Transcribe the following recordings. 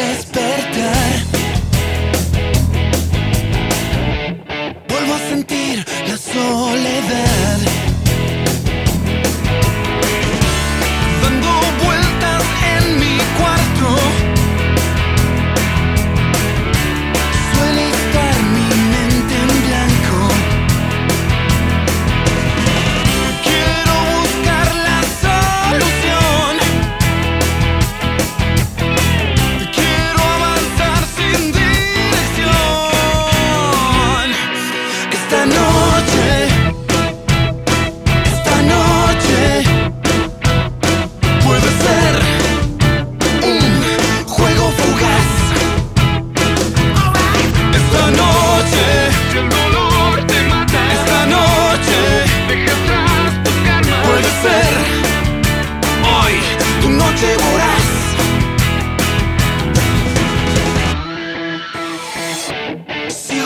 despertar. Vuelvo a sentir la soledad.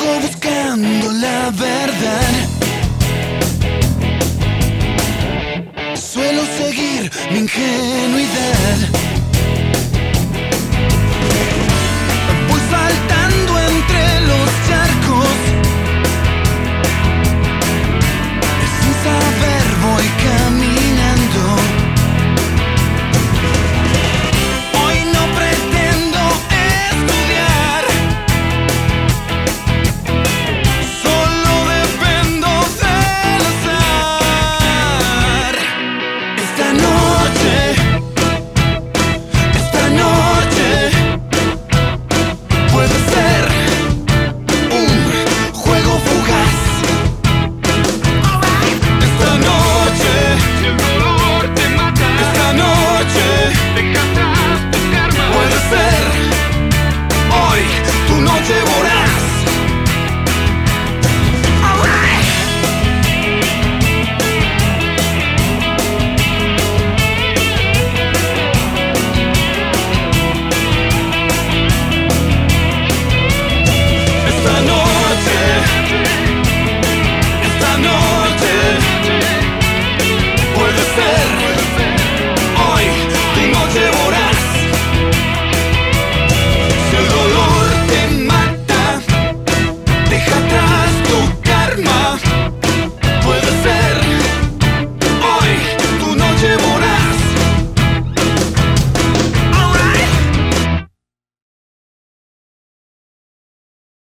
sigo buscando la verdad. Suelo seguir mi ingenuidad. the same.